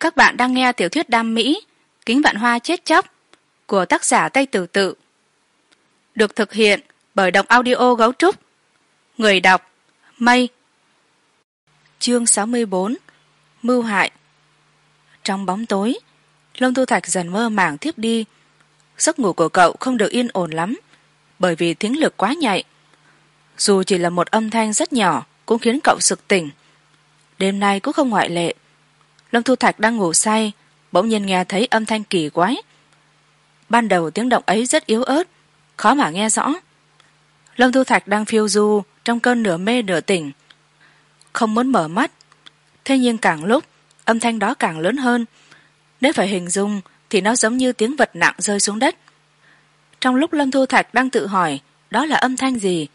các bạn đang nghe tiểu thuyết đam mỹ, kính vạn hoa chết chóc, của tác giả tây tử tự. Được thực hiện bởi đọc audio gấu trúc. Người đọc, mây. Chương sáu mươi bốn, mưu hại. Trong bóng tối lông thu thạch dần mơ màng thiếp đi. Giấc ngủ của cậu không được yên ổn lắm, bởi vì tiếng lực quá nhạy. Dù chỉ là một âm thanh rất nhỏ cũng khiến cậu sực tỉnh. Đêm nay cũng không ngoại lệ lâm thu thạch đang ngủ say, bỗng nhiên nghe thấy âm thanh kỳ quái. Ban đầu tiếng động ấy rất yếu ớt, khó mà nghe rõ. Lâm thu thạch đang phiêu du trong cơn nửa mê nửa tỉnh, không muốn mở mắt. Thế nhưng càng lúc, âm thanh đó càng lớn hơn. Nếu phải hình dung, thì nó giống như tiếng vật nặng rơi xuống đất. Trong lúc lâm thu thạch đang tự hỏi, đó là âm thanh gì?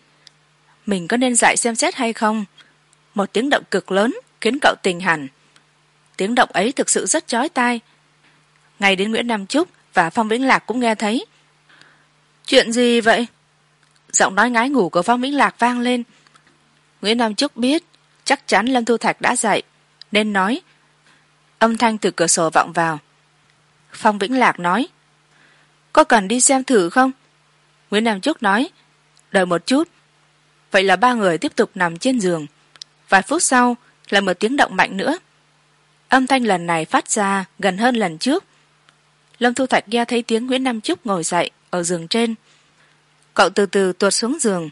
Mình có nên dạy xem xét hay không? Một tiếng động cực lớn khiến cậu tình hẳn tiếng động ấy thực sự rất chói tai. Ngay đến nguyễn nam trúc và phong vĩnh lạc cũng nghe thấy. Chuyện gì vậy? Giọng nói ngái ngủ của phong vĩnh lạc vang lên. Nguyễn nam trúc biết chắc chắn lâm thu thạch đã dậy, nên nói, âm thanh từ cửa sổ vọng vào. Phong vĩnh lạc nói, có cần đi xem thử không? Nguyễn nam trúc nói, đợi một chút. Vậy là ba người tiếp tục nằm trên giường. Vài phút sau là một tiếng động mạnh nữa âm thanh lần này phát ra gần hơn lần trước. Lâm thu thạch nghe thấy tiếng nguyễn nam trúc ngồi dậy ở giường trên. Cậu từ từ tuột xuống giường.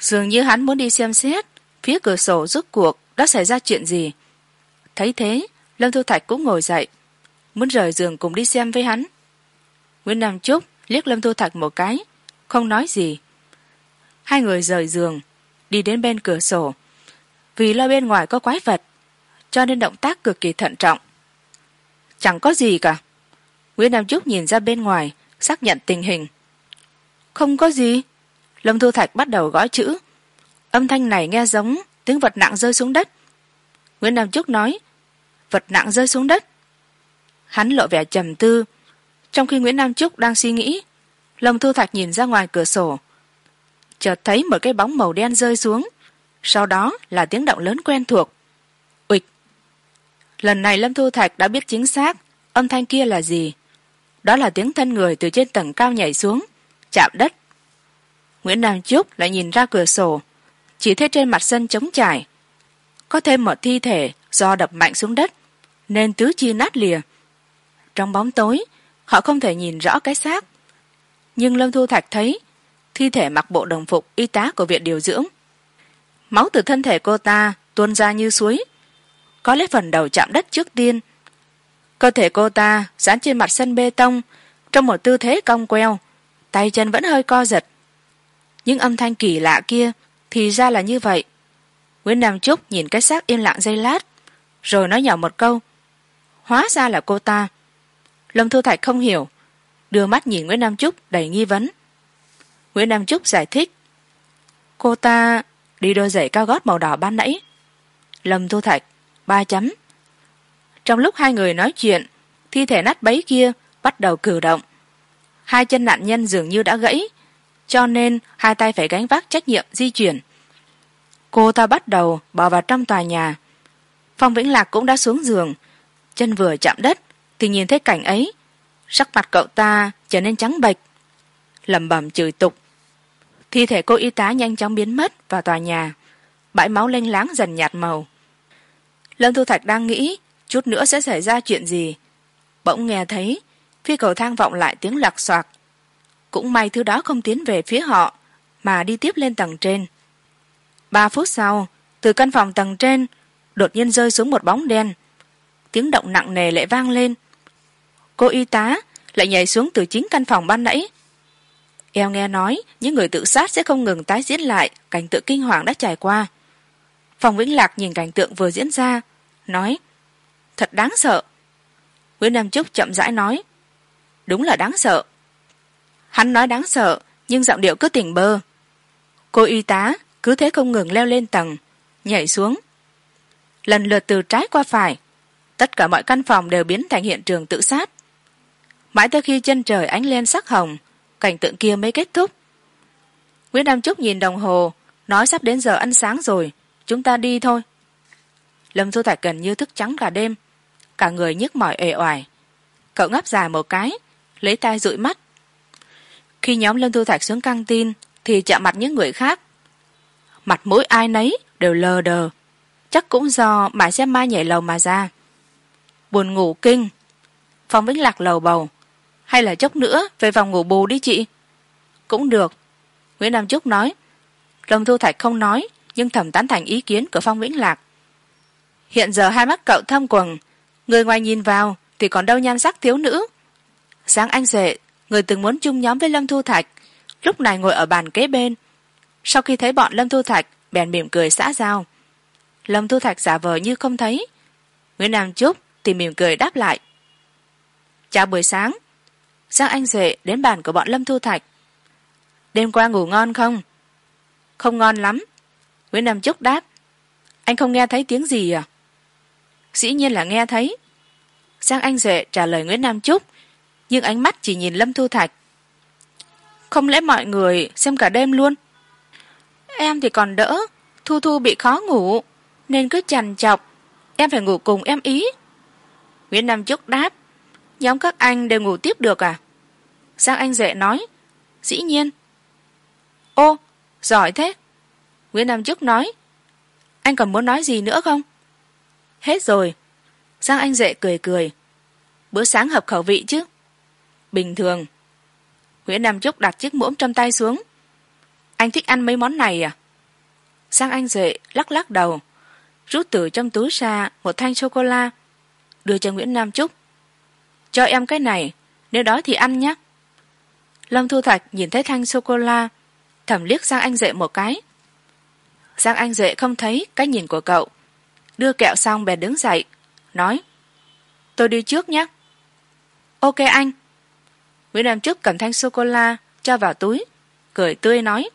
Dường như hắn muốn đi xem xét phía cửa sổ rút cuộc đã xảy ra chuyện gì. Thấy thế, lâm thu thạch cũng ngồi dậy, muốn rời giường cùng đi xem với hắn. Nguyễn nam trúc liếc lâm thu thạch một cái, không nói gì. Hai người rời giường, đi đến bên cửa sổ. Vì lo bên ngoài có quái vật cho nên động tác cực kỳ thận trọng. Chẳng có gì cả. Nguyễn nam trúc nhìn ra bên ngoài, xác nhận tình hình. Không có gì. Lâm thu thạch bắt đầu gõ chữ. Âm thanh này nghe giống tiếng vật nặng rơi xuống đất. Nguyễn nam trúc nói, vật nặng rơi xuống đất. Hắn lộ vẻ trầm tư. Trong khi nguyễn nam trúc đang suy nghĩ, lâm thu thạch nhìn ra ngoài cửa sổ. Chợt thấy một cái bóng màu đen rơi xuống. Sau đó là tiếng động lớn quen thuộc lần này lâm thu thạch đã biết chính xác âm thanh kia là gì. Đó là tiếng thân người từ trên tầng cao nhảy xuống, chạm đất. Nguyễn nam trúc lại nhìn ra cửa sổ, chỉ thấy trên mặt sân trống trải. Có thêm một thi thể do đập mạnh xuống đất, nên tứ chi nát lìa. Trong bóng tối, họ không thể nhìn rõ cái xác. Nhưng lâm thu thạch thấy, thi thể mặc bộ đồng phục y tá của viện điều dưỡng. Máu từ thân thể cô ta tuôn ra như suối có lẽ phần đầu chạm đất trước tiên. Cơ thể cô ta dán trên mặt sân bê tông, trong một tư thế cong queo, tay chân vẫn hơi co giật. Những âm thanh kỳ lạ kia thì ra là như vậy. Nguyễn nam trúc nhìn cái xác yên lặng giây lát, rồi nói nhỏ một câu, hóa ra là cô ta. Lâm thu thạch không hiểu, đưa mắt nhìn nguyễn nam trúc đầy nghi vấn. Nguyễn nam trúc giải thích, cô ta đi đôi giày cao gót màu đỏ ban nãy. Lâm thu thạch ba chấm. Trong lúc hai người nói chuyện, thi thể nát bấy kia bắt đầu cử động. Hai chân nạn nhân dường như đã gãy, cho nên hai tay phải gánh vác trách nhiệm di chuyển. Cô ta bắt đầu bỏ vào trong tòa nhà. Phong vĩnh lạc cũng đã xuống giường. Chân vừa chạm đất, thì nhìn thấy cảnh ấy. Sắc mặt cậu ta trở nên trắng bệch, lẩm bẩm chửi tục. Thi thể cô y tá nhanh chóng biến mất vào tòa nhà. Bãi máu lênh láng dần nhạt màu lâm thu thạch đang nghĩ, chút nữa sẽ xảy ra chuyện gì. Bỗng nghe thấy phía cầu thang vọng lại tiếng lặc soạc cũng may thứ đó không tiến về phía họ, mà đi tiếp lên tầng trên. Ba phút sau, từ căn phòng tầng trên, đột nhiên rơi xuống một bóng đen. Tiếng động nặng nề lại vang lên. Cô y tá lại nhảy xuống từ chính căn phòng ban nãy. Eo nghe nói, những người tự sát sẽ không ngừng tái diễn lại, cảnh tượng kinh hoàng đã trải qua. Phòng vĩnh lạc nhìn cảnh tượng vừa diễn ra nói, thật đáng sợ. Nguyễn nam trúc chậm rãi nói, đúng là đáng sợ. Hắn nói đáng sợ, nhưng giọng điệu cứ tỉnh bơ. Cô y tá cứ thế không ngừng leo lên tầng, nhảy xuống. Lần lượt từ trái qua phải, tất cả mọi căn phòng đều biến thành hiện trường tự sát. Mãi tới khi chân trời ánh lên sắc hồng, cảnh tượng kia mới kết thúc. Nguyễn nam trúc nhìn đồng hồ, nói sắp đến giờ ăn sáng rồi, chúng ta đi thôi lâm thu thạch gần như thức trắng cả đêm. Cả người nhức mỏi ề oải. Cậu ngáp dài một cái, lấy tay dụi mắt. Khi nhóm lâm thu thạch xuống căng tin, thì chạm mặt những người khác. Mặt mũi ai nấy đều lờ đờ. Chắc cũng do mãi xem mai nhảy lầu mà ra. Buồn ngủ kinh. Phong vĩnh lạc lầu bầu. Hay là chốc nữa về phòng ngủ bù đi chị? Cũng được. Nguyễn nam trúc nói. Lâm thu thạch không nói, nhưng thầm tán thành ý kiến của phong vĩnh lạc hiện giờ hai mắt cậu thâm quầng, người ngoài nhìn vào thì còn đâu nhan sắc thiếu nữ. Sáng anh rể người từng muốn chung nhóm với lâm thu thạch, lúc này ngồi ở bàn kế bên. Sau khi thấy bọn lâm thu thạch, bèn mỉm cười xã giao. Lâm thu thạch giả vờ như không thấy. Nguyễn nam trúc thì mỉm cười đáp lại. Chào buổi sáng. Giang anh rể đến bàn của bọn lâm thu thạch. Đêm qua ngủ ngon không? Không ngon lắm. Nguyễn nam trúc đáp. Anh không nghe thấy tiếng gì à? Dĩ nhiên là nghe thấy. Giang anh rể trả lời nguyễn nam trúc, nhưng ánh mắt chỉ nhìn lâm thu thạch. Không lẽ mọi người xem cả đêm luôn? Em thì còn đỡ, thu thu bị khó ngủ, nên cứ chằn chọc, em phải ngủ cùng em ý. Nguyễn nam trúc đáp, nhóm các anh đều ngủ tiếp được à? Giang anh rể nói, dĩ nhiên. Ô, giỏi thế. Nguyễn nam trúc nói, anh còn muốn nói gì nữa không? Hết rồi. Giang anh rể cười cười. Bữa sáng hợp khẩu vị chứ? Bình thường. Nguyễn nam trúc đặt chiếc muỗng trong tay xuống. Anh thích ăn mấy món này à? Giang anh rể lắc lắc đầu. Rút từ trong túi ra một thanh sô cô la, đưa cho nguyễn nam trúc. Cho em cái này, nếu đói thì ăn nhé. Lâm thu thạch nhìn thấy thanh sô cô la, thầm liếc sang anh rể một cái. Giang anh rể không thấy cái nhìn của cậu đưa kẹo xong bèn đứng dậy, nói, tôi đi trước nhé. Ok anh. Nguyễn nam trúc cầm thanh sô cô la cho vào túi, cười tươi nói,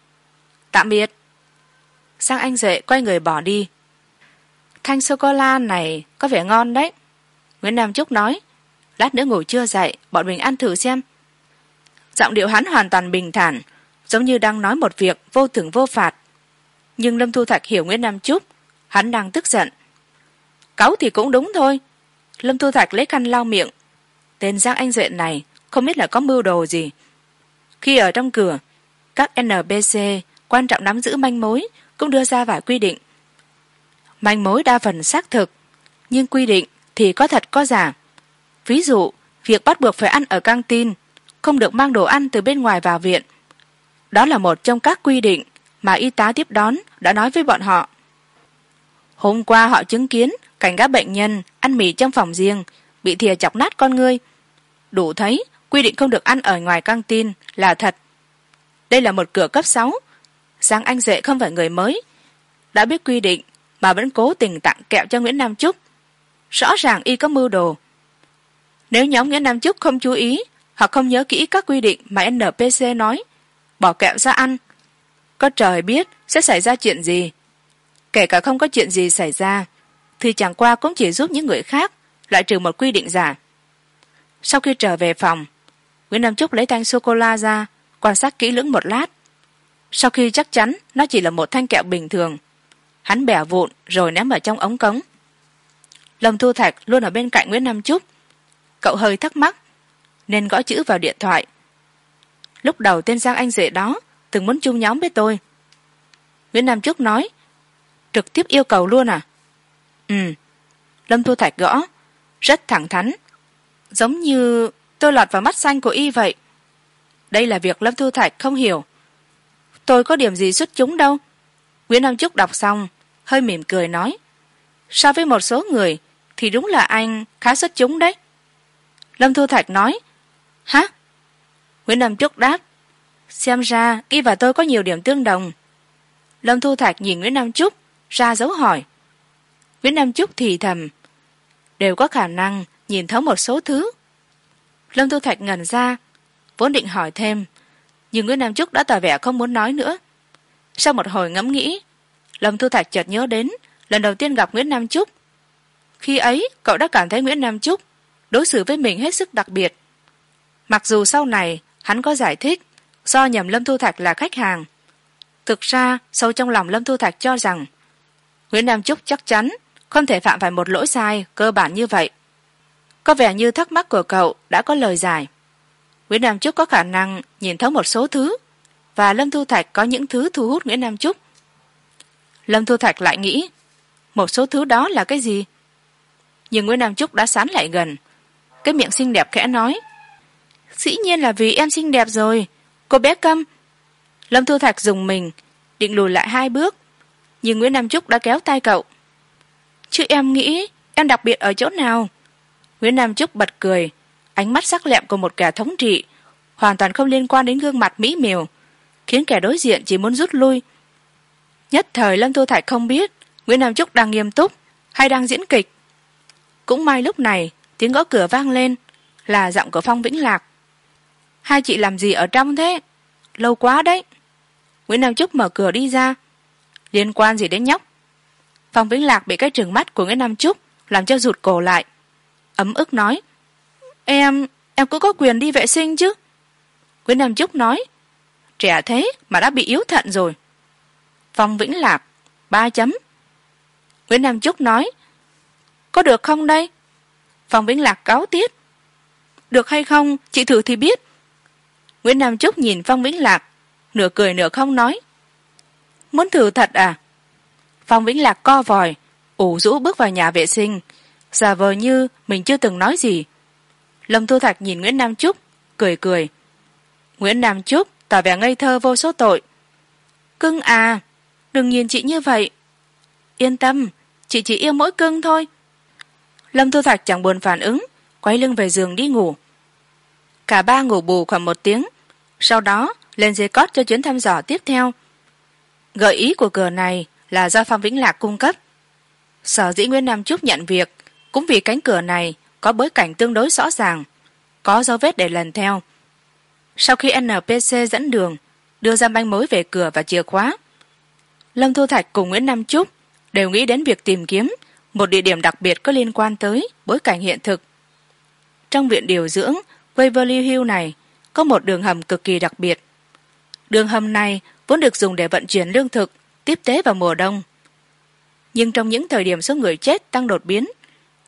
tạm biệt. Sang anh rể quay người bỏ đi. Thanh sô cô la này có vẻ ngon đấy. Nguyễn nam trúc nói, lát nữa ngủ chưa dậy, bọn mình ăn thử xem. Giọng điệu hắn hoàn toàn bình thản, giống như đang nói một việc vô thưởng vô phạt. Nhưng lâm thu thạch hiểu nguyễn nam trúc, hắn đang tức giận cáu thì cũng đúng thôi. Lâm thu thạch lấy khăn lau miệng. Tên giang anh duệ này không biết là có mưu đồ gì. Khi ở trong cửa, các nbc quan trọng nắm giữ manh mối cũng đưa ra vài quy định. Manh mối đa phần xác thực, nhưng quy định thì có thật có giả. Ví dụ, việc bắt buộc phải ăn ở căng tin, không được mang đồ ăn từ bên ngoài vào viện. Đó là một trong các quy định mà y tá tiếp đón đã nói với bọn họ. Hôm qua họ chứng kiến cảnh các bệnh nhân ăn mì trong phòng riêng, bị thìa chọc nát con ngươi. Đủ thấy, quy định không được ăn ở ngoài căng tin là thật. Đây là một cửa cấp sáu. Giang anh dệ không phải người mới. Đã biết quy định mà vẫn cố tình tặng kẹo cho nguyễn nam trúc rõ ràng y có mưu đồ. Nếu nhóm nguyễn nam trúc không chú ý hoặc không nhớ kỹ các quy định mà npc nói, bỏ kẹo ra ăn. Có trời biết sẽ xảy ra chuyện gì. Kể cả không có chuyện gì xảy ra thì chẳng qua cũng chỉ giúp những người khác, loại trừ một quy định giả. Sau khi trở về phòng, nguyễn nam trúc lấy thanh sô cô la ra, quan sát kỹ lưỡng một lát. Sau khi chắc chắn nó chỉ là một thanh kẹo bình thường, hắn bẻ vụn rồi ném vào trong ống cống. Lâm thu thạch luôn ở bên cạnh nguyễn nam trúc cậu hơi thắc mắc, nên gõ chữ vào điện thoại. Lúc đầu tên giang anh rể đó từng muốn chung nhóm với tôi. Nguyễn nam trúc nói, trực tiếp yêu cầu luôn à? Ừ. Lâm thu thạch gõ. Rất thẳng thắn. Giống như tôi lọt vào mắt xanh của y vậy. Đây là việc lâm thu thạch không hiểu. Tôi có điểm gì xuất chúng đâu. Nguyễn nam trúc đọc xong, hơi mỉm cười nói. So với một số người, thì đúng là anh khá xuất chúng đấy. Lâm thu thạch nói. Hả? Nguyễn nam trúc đáp. Xem ra y và tôi có nhiều điểm tương đồng. Lâm thu thạch nhìn nguyễn nam trúc ra dấu hỏi nguyễn nam trúc thì thầm, đều có khả năng nhìn thấu một số thứ. Lâm thu thạch ngần ra, vốn định hỏi thêm, nhưng nguyễn nam trúc đã tỏ vẻ không muốn nói nữa. Sau một hồi ngẫm nghĩ, lâm thu thạch chợt nhớ đến lần đầu tiên gặp nguyễn nam trúc. Khi ấy, cậu đã cảm thấy nguyễn nam trúc đối xử với mình hết sức đặc biệt. Mặc dù sau này hắn có giải thích do nhầm lâm thu thạch là khách hàng, thực ra sâu trong lòng lâm thu thạch cho rằng nguyễn nam trúc chắc chắn không thể phạm phải một lỗi sai, cơ bản như vậy. Có vẻ như thắc mắc của cậu đã có lời giải. Nguyễn nam trúc có khả năng nhìn thấu một số thứ, và lâm thu thạch có những thứ thu hút nguyễn nam trúc. Lâm thu thạch lại nghĩ, một số thứ đó là cái gì? Nhưng nguyễn nam trúc đã sán lại gần. Cái miệng xinh đẹp khẽ nói, dĩ nhiên là vì em xinh đẹp rồi, cô bé câm. Lâm thu thạch dùng mình, định lùi lại hai bước, nhưng nguyễn nam trúc đã kéo tay cậu chứ em nghĩ em đặc biệt ở chỗ nào? Nguyễn nam trúc bật cười, ánh mắt sắc lẹm của một kẻ thống trị, hoàn toàn không liên quan đến gương mặt mỹ miều, khiến kẻ đối diện chỉ muốn rút lui. Nhất thời lâm thu thạch không biết nguyễn nam trúc đang nghiêm túc hay đang diễn kịch. Cũng may lúc này, tiếng gõ cửa vang lên, là giọng của phong vĩnh lạc. Hai chị làm gì ở trong thế? Lâu quá đấy. Nguyễn nam trúc mở cửa đi ra. Liên quan gì đến nhóc? Phong vĩnh lạc bị cái trừng mắt của nguyễn nam trúc làm cho rụt cổ lại. Ấm ức nói, em em cũng có quyền đi vệ sinh chứ? Nguyễn nam trúc nói, trẻ thế mà đã bị yếu thận rồi. Phong vĩnh lạc ba chấm. Nguyễn nam trúc nói, có được không đây? Phong vĩnh lạc cáu tiết, được hay không, chị thử thì biết. Nguyễn nam trúc nhìn phong vĩnh lạc, nửa cười nửa không nói, muốn thử thật à? Phong vĩnh lạc co vòi, ủ rũ bước vào nhà vệ sinh. Giả vờ như mình chưa từng nói gì. Lâm thu thạch nhìn nguyễn nam trúc, cười cười. Nguyễn nam trúc, tỏ vẻ ngây thơ vô số tội. Cưng à đừng nhìn chị như vậy. Yên tâm, chị chỉ yêu mỗi cưng thôi. Lâm thu thạch chẳng buồn phản ứng, quay lưng về giường đi ngủ. Cả ba ngủ bù khoảng một tiếng, sau đó lên dây cót cho chuyến thăm dò tiếp theo. Gợi ý của cửa này là do phong vĩnh lạc cung cấp. Sở dĩ nguyễn nam trúc nhận việc cũng vì cánh cửa này có bối cảnh tương đối rõ ràng, có dấu vết để lần theo. Sau khi npc dẫn đường, đưa ra manh mối về cửa và chìa khóa, lâm thu thạch cùng nguyễn nam trúc đều nghĩ đến việc tìm kiếm một địa điểm đặc biệt có liên quan tới bối cảnh hiện thực. Trong viện điều dưỡng waverly hill này có một đường hầm cực kỳ đặc biệt. Đường hầm này vốn được dùng để vận chuyển lương thực tiếp tế vào mùa đông. Nhưng trong những thời điểm số người chết tăng đột biến,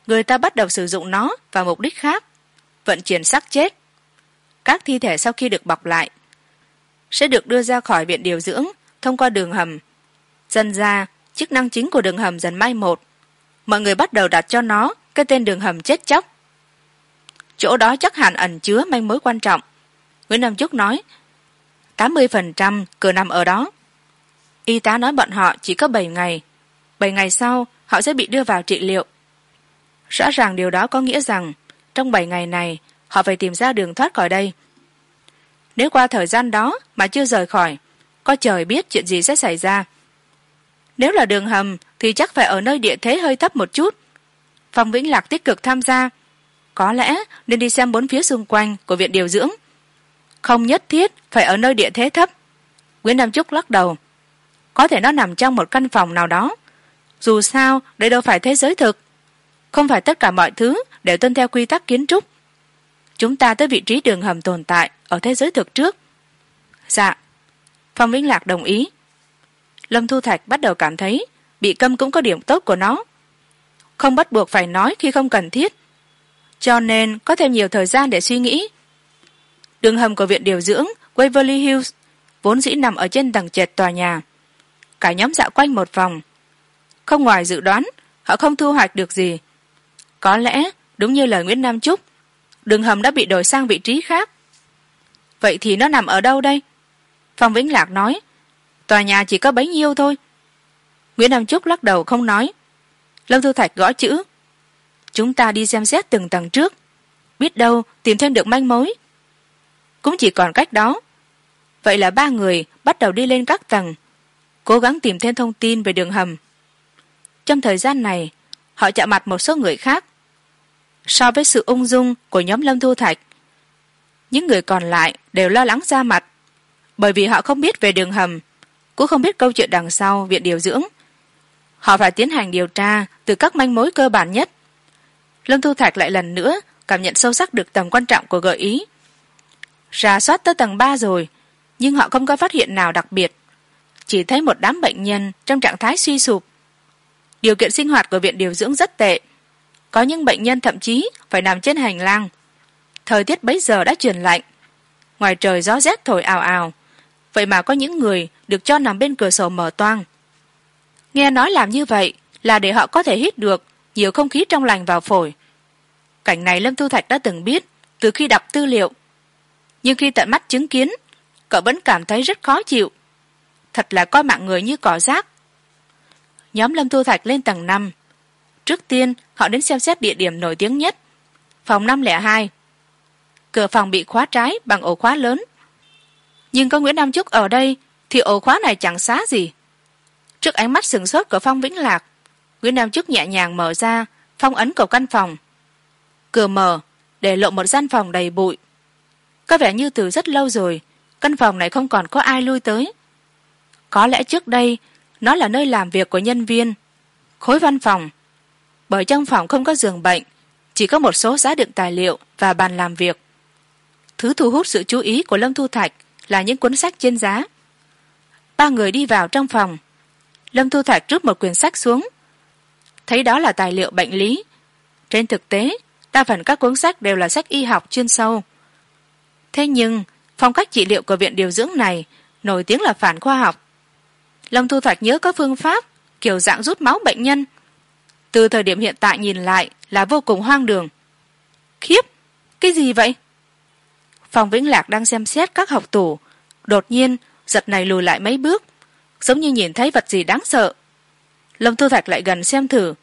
người ta bắt đầu sử dụng nó vào mục đích khác, vận chuyển xác chết. Các thi thể sau khi được bọc lại sẽ được đưa ra khỏi viện điều dưỡng thông qua đường hầm dần ra chức năng chính của đường hầm dần mai một. Mọi người bắt đầu đặt cho nó cái tên đường hầm chết chóc. Chỗ đó chắc hẳn ẩn chứa manh mối quan trọng. Nguyễn nam trúc nói, tám mươi phần trăm cửa nằm ở đó y tá nói bọn họ chỉ có bảy ngày. Bảy ngày sau, họ sẽ bị đưa vào trị liệu. Rõ ràng điều đó có nghĩa rằng, trong bảy ngày này, họ phải tìm ra đường thoát khỏi đây. Nếu qua thời gian đó mà chưa rời khỏi, có trời biết chuyện gì sẽ xảy ra. Nếu là đường hầm, thì chắc phải ở nơi địa thế hơi thấp một chút. Phong vĩnh lạc tích cực tham gia. Có lẽ nên đi xem bốn phía xung quanh của viện điều dưỡng. Không nhất thiết phải ở nơi địa thế thấp. Nguyễn nam trúc lắc đầu có thể nó nằm trong một căn phòng nào đó. Dù sao, đây đâu phải thế giới thực. Không phải tất cả mọi thứ đều tuân theo quy tắc kiến trúc. Chúng ta tới vị trí đường hầm tồn tại ở thế giới thực trước. Dạ. Phong vĩnh lạc đồng ý. Lâm thu thạch bắt đầu cảm thấy bị câm cũng có điểm tốt của nó. Không bắt buộc phải nói khi không cần thiết. Cho nên có thêm nhiều thời gian để suy nghĩ. Đường hầm của viện điều dưỡng waverly hills vốn dĩ nằm ở trên tầng trệt tòa nhà cả nhóm dạo quanh một vòng. Không ngoài dự đoán, họ không thu hoạch được gì. Có lẽ, đúng như lời nguyễn nam trúc, đường hầm đã bị đổi sang vị trí khác. Vậy thì nó nằm ở đâu đây? Phong vĩnh lạc nói, tòa nhà chỉ có bấy nhiêu thôi. Nguyễn nam trúc lắc đầu không nói. Lâm thu thạch gõ chữ. Chúng ta đi xem xét từng tầng trước. Biết đâu, tìm thêm được manh mối. Cũng chỉ còn cách đó. Vậy là ba người bắt đầu đi lên các tầng cố gắng tìm thêm thông tin về đường hầm. Trong thời gian này, họ chạm mặt một số người khác. So với sự ung dung của nhóm lâm thu thạch, những người còn lại đều lo lắng ra mặt, bởi vì họ không biết về đường hầm, cũng không biết câu chuyện đằng sau viện điều dưỡng. Họ phải tiến hành điều tra từ các manh mối cơ bản nhất. Lâm thu thạch lại lần nữa cảm nhận sâu sắc được tầm quan trọng của gợi ý. Rà soát tới tầng ba rồi, nhưng họ không có phát hiện nào đặc biệt chỉ thấy một đám bệnh nhân trong trạng thái suy sụp. Điều kiện sinh hoạt của viện điều dưỡng rất tệ. Có những bệnh nhân thậm chí phải nằm trên hành lang. Thời tiết bấy giờ đã chuyển lạnh. Ngoài trời gió rét thổi ào ào. Vậy mà có những người được cho nằm bên cửa sổ mở toang. Nghe nói làm như vậy là để họ có thể hít được nhiều không khí trong lành vào phổi. Cảnh này lâm thu thạch đã từng biết từ khi đọc tư liệu. Nhưng khi tận mắt chứng kiến, cậu vẫn cảm thấy rất khó chịu thật là coi mạng người như cỏ rác. Nhóm lâm thu thạch lên tầng năm. Trước tiên, họ đến xem xét địa điểm nổi tiếng nhất, phòng năm lẻ hai. Cửa phòng bị khóa trái bằng ổ khóa lớn. Nhưng có nguyễn nam trúc ở đây thì ổ khóa này chẳng xá gì. Trước ánh mắt sừng sốt của phong vĩnh lạc, nguyễn nam trúc nhẹ nhàng mở ra, phong ấn cầu căn phòng. Cửa mở, để lộ một gian phòng đầy bụi. Có vẻ như từ rất lâu rồi, căn phòng này không còn có ai lui tới có lẽ trước đây, nó là nơi làm việc của nhân viên, khối văn phòng. Bởi trong phòng không có giường bệnh, chỉ có một số giá đựng tài liệu và bàn làm việc. Thứ thu hút sự chú ý của lâm thu thạch là những cuốn sách trên giá. Ba người đi vào trong phòng. Lâm thu thạch rút một quyển sách xuống. Thấy đó là tài liệu bệnh lý. Trên thực tế, đa phần các cuốn sách đều là sách y học chuyên sâu. Thế nhưng, phong cách trị liệu của viện điều dưỡng này nổi tiếng là phản khoa học lâm thu thạch nhớ có phương pháp, kiểu dạng rút máu bệnh nhân. Từ thời điểm hiện tại nhìn lại là vô cùng hoang đường. Khiếp, cái gì vậy? Phòng vĩnh lạc đang xem xét các học tủ đột nhiên, giật này lùi lại mấy bước, giống như nhìn thấy vật gì đáng sợ. Lâm thu thạch lại gần xem thử.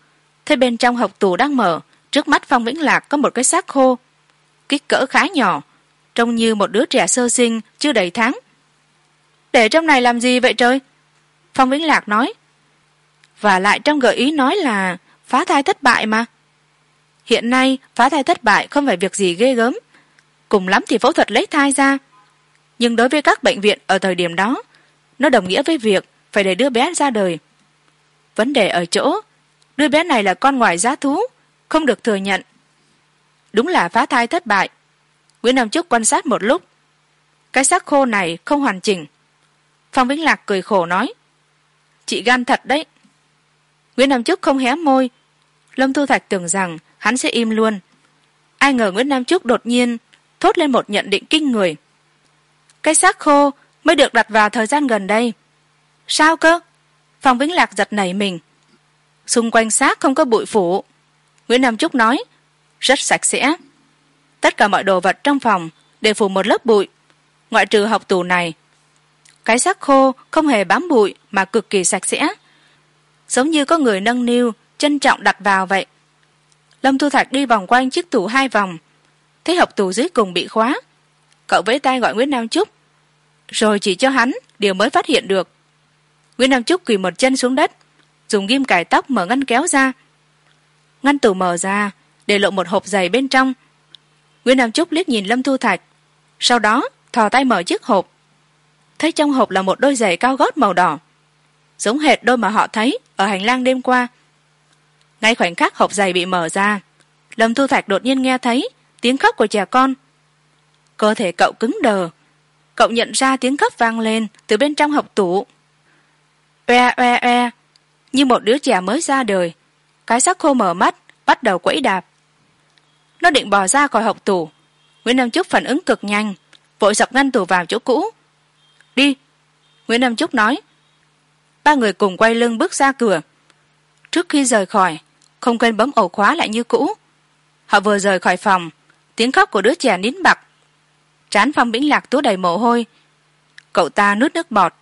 Thấy bên trong học tủ đang mở, trước mắt phong vĩnh lạc có một cái xác khô, kích cỡ khá nhỏ, trông như một đứa trẻ sơ sinh chưa đầy tháng. Để trong này làm gì vậy trời? Phong vĩnh lạc nói. Và lại trong gợi ý nói là phá thai thất bại mà. Hiện nay, phá thai thất bại không phải việc gì ghê gớm. Cùng lắm thì phẫu thuật lấy thai ra. Nhưng đối với các bệnh viện ở thời điểm đó, nó đồng nghĩa với việc phải để đứa bé ra đời. Vấn đề ở chỗ, đứa bé này là con ngoài giá thú, không được thừa nhận. Đúng là phá thai thất bại. Nguyễn nam trúc quan sát một lúc. Cái xác khô này không hoàn chỉnh. Phong vĩnh lạc cười khổ nói chị gan thật đấy. Nguyễn nam trúc không hé môi. Lâm thu thạch tưởng rằng hắn sẽ im luôn. Ai ngờ nguyễn nam trúc đột nhiên thốt lên một nhận định kinh người. Cái xác khô mới được đặt vào thời gian gần đây. Sao cơ? Phòng vĩnh lạc giật nảy mình. Xung quanh xác không có bụi phủ. Nguyễn nam trúc nói, rất sạch sẽ. Tất cả mọi đồ vật trong phòng đều phủ một lớp bụi. Ngoại trừ học tù này cái xác khô không hề bám bụi mà cực kỳ sạch sẽ. Giống như có người nâng niu, trân trọng đặt vào vậy. Lâm thu thạch đi vòng quanh chiếc tủ hai vòng. Thấy hộp tủ dưới cùng bị khóa. Cậu với tay gọi nguyễn nam trúc. Rồi chỉ cho hắn điều mới phát hiện được. Nguyễn nam trúc quỳ một chân xuống đất, dùng ghim cài tóc mở ngăn kéo ra. Ngăn tủ mở ra, để lộ một hộp giày bên trong. Nguyễn nam trúc liếc nhìn lâm thu thạch, sau đó thò tay mở chiếc hộp thấy trong hộp là một đôi giày cao gót màu đỏ. Giống hệt đôi mà họ thấy ở hành lang đêm qua. Ngay khoảnh khắc hộp giày bị mở ra, lâm thu thạch đột nhiên nghe thấy tiếng khóc của trẻ con. Cơ thể cậu cứng đờ. Cậu nhận ra tiếng khóc vang lên từ bên trong hộp tủ. Oe oe oe, như một đứa trẻ mới ra đời, cái xác khô mở mắt, bắt đầu quẫy đạp. Nó định bò ra khỏi hộp tủ. Nguyễn nam trúc phản ứng cực nhanh, vội dọc ngăn tủ vào chỗ cũ đi. Nguyễn nam trúc nói. Ba người cùng quay lưng bước ra cửa. Trước khi rời khỏi, không quên bấm ổ khóa lại như cũ. Họ vừa rời khỏi phòng, tiếng khóc của đứa trẻ nín bặt. Trán phong bĩnh lạc túa đầy mồ hôi. Cậu ta nuốt nước bọt.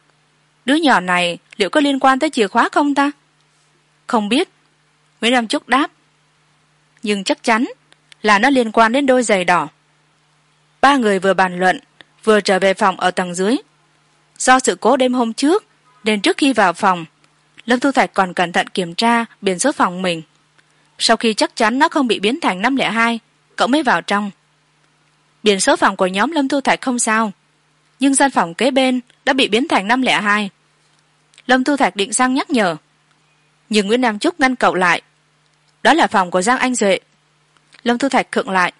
Đứa nhỏ này liệu có liên quan tới chìa khóa không ta? Không biết. Nguyễn nam trúc đáp. Nhưng chắc chắn là nó liên quan đến đôi giày đỏ. Ba người vừa bàn luận, vừa trở về phòng ở tầng dưới do sự cố đêm hôm trước, nên trước khi vào phòng, lâm thu thạch còn cẩn thận kiểm tra biển số phòng mình. Sau khi chắc chắn nó không bị biến thành năm lẻ hai, cậu mới vào trong. Biển số phòng của nhóm lâm thu thạch không sao, nhưng gian phòng kế bên đã bị biến thành năm lẻ hai. Lâm thu thạch định sang nhắc nhở, nhưng nguyễn nam trúc ngăn cậu lại. Đó là phòng của giang anh duệ. Lâm thu thạch khựng lại.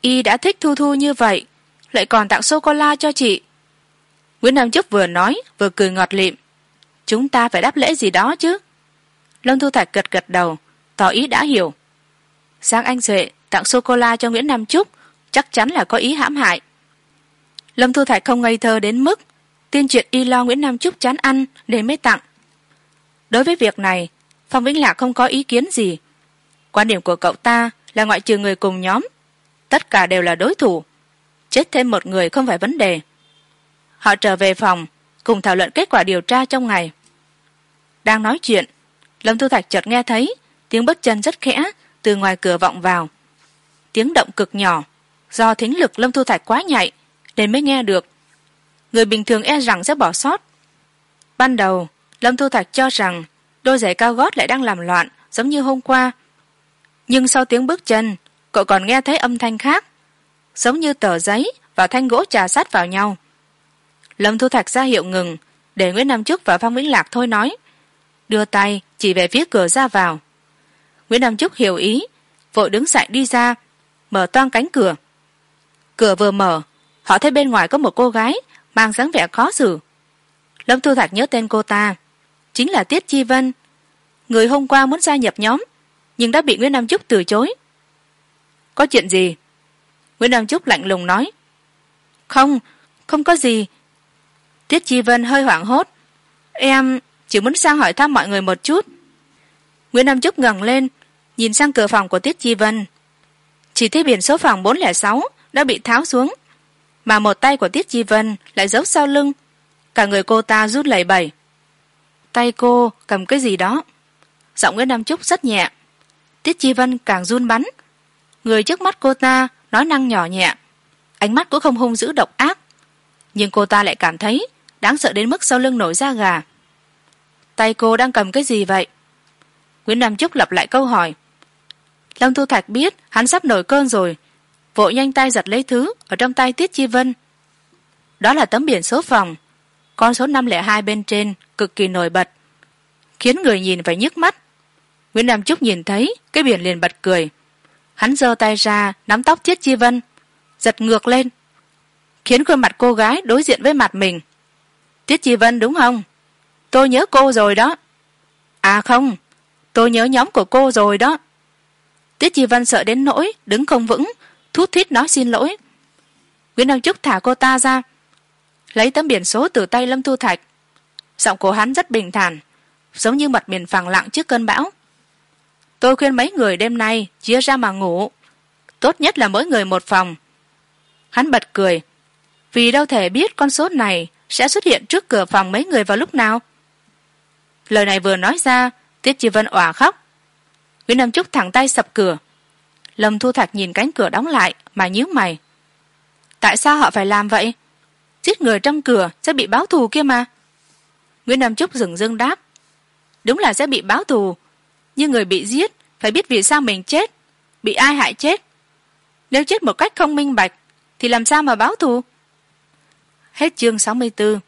Y đã thích thu thu như vậy, lại còn tặng sô cô la cho chị nguyễn nam chức vừa nói, vừa cười ngọt lịm chúng ta phải đáp lễ gì đó chứ? Lâm thu thạch gật gật đầu, tỏ ý đã hiểu. Giang anh duệ tặng sô cô la cho nguyễn nam trúc chắc chắn là có ý hãm hại. Lâm thu thạch không ngây thơ đến mức tiên chuyện y lo nguyễn nam trúc chán ăn để mới tặng. Đối với việc này, phong vĩnh lạc không có ý kiến gì. Quan điểm của cậu ta là ngoại trừ người cùng nhóm, tất cả đều là đối thủ. Chết thêm một người không phải vấn đề họ trở về phòng, cùng thảo luận kết quả điều tra trong ngày. Đang nói chuyện, lâm thu thạch chợt nghe thấy tiếng bước chân rất khẽ từ ngoài cửa vọng vào. Tiếng động cực nhỏ, do thính lực lâm thu thạch quá nhạy nên mới nghe được. Người bình thường e rằng sẽ bỏ sót. Ban đầu, lâm thu thạch cho rằng đôi giày cao gót lại đang làm loạn, giống như hôm qua. Nhưng sau tiếng bước chân, cậu còn nghe thấy âm thanh khác, giống như tờ giấy và thanh gỗ trà sát vào nhau lâm thu thạch ra hiệu ngừng, để nguyễn nam trúc và phan vĩnh lạc thôi nói. Đưa tay, chỉ về phía cửa ra vào. Nguyễn nam trúc hiểu ý, vội đứng dậy đi ra, mở toang cánh cửa. Cửa vừa mở, họ thấy bên ngoài có một cô gái, mang dáng vẻ khó xử. Lâm thu thạch nhớ tên cô ta, chính là tiết chi vân. Người hôm qua muốn gia nhập nhóm, nhưng đã bị nguyễn nam trúc từ chối. Có chuyện gì? Nguyễn nam trúc lạnh lùng nói. Không không có gì tiết chi vân hơi hoảng hốt. Em chỉ muốn sang hỏi thăm mọi người một chút. Nguyễn nam trúc ngẩng lên, nhìn sang cửa phòng của tiết chi vân. Chỉ thấy biển số phòng bốn lẻ sáu đã bị tháo xuống, mà một tay của tiết chi vân lại giấu sau lưng. Cả người cô ta rút lẩy bẩy. Tay cô cầm cái gì đó. Giọng nguyễn nam trúc rất nhẹ. Tiết chi vân càng run bắn. Người trước mắt cô ta nói năng nhỏ nhẹ. Ánh mắt cũng không hung dữ độc ác. Nhưng cô ta lại cảm thấy đáng sợ đến mức sau lưng nổi da gà. Tay cô đang cầm cái gì vậy? Nguyễn nam trúc lặp lại câu hỏi. Lâm thu thạch biết hắn sắp nổi cơn rồi. Vội nhanh tay giật lấy thứ ở trong tay tiết chi vân. Đó là tấm biển số phòng. Con số năm lẻ hai bên trên, cực kỳ nổi bật. Khiến người nhìn phải nhức mắt. Nguyễn nam trúc nhìn thấy, cái biển liền bật cười. Hắn giơ tay ra, nắm tóc tiết chi vân, giật ngược lên. Khiến khuôn mặt cô gái đối diện với mặt mình tiết chi vân đúng không? Tôi nhớ cô rồi đó. À không, tôi nhớ nhóm của cô rồi đó. Tiết chi vân sợ đến nỗi đứng không vững, thút thít nói xin lỗi. Nguyễn đăng trúc thả cô ta ra, lấy tấm biển số từ tay lâm thu thạch. Giọng của hắn rất bình thản, giống như mặt biển phẳng lặng trước cơn bão. Tôi khuyên mấy người đêm nay chia ra mà ngủ, tốt nhất là mỗi người một phòng. Hắn bật cười, vì đâu thể biết con số này sẽ xuất hiện trước cửa phòng mấy người vào lúc nào? Lời này vừa nói ra, tiết chi vân òa khóc. Nguyễn nam trúc thẳng tay sập cửa. Lâm thu thạch nhìn cánh cửa đóng lại mà nhíu mày. Tại sao họ phải làm vậy? Giết người trong cửa sẽ bị báo thù kia mà. Nguyễn nam trúc dừng dưng đáp. Đúng là sẽ bị báo thù. Nhưng người bị giết, phải biết vì sao mình chết. Bị ai hại chết? Nếu chết một cách không minh bạch, thì làm sao mà báo thù? Hết chương sáu mươi bốn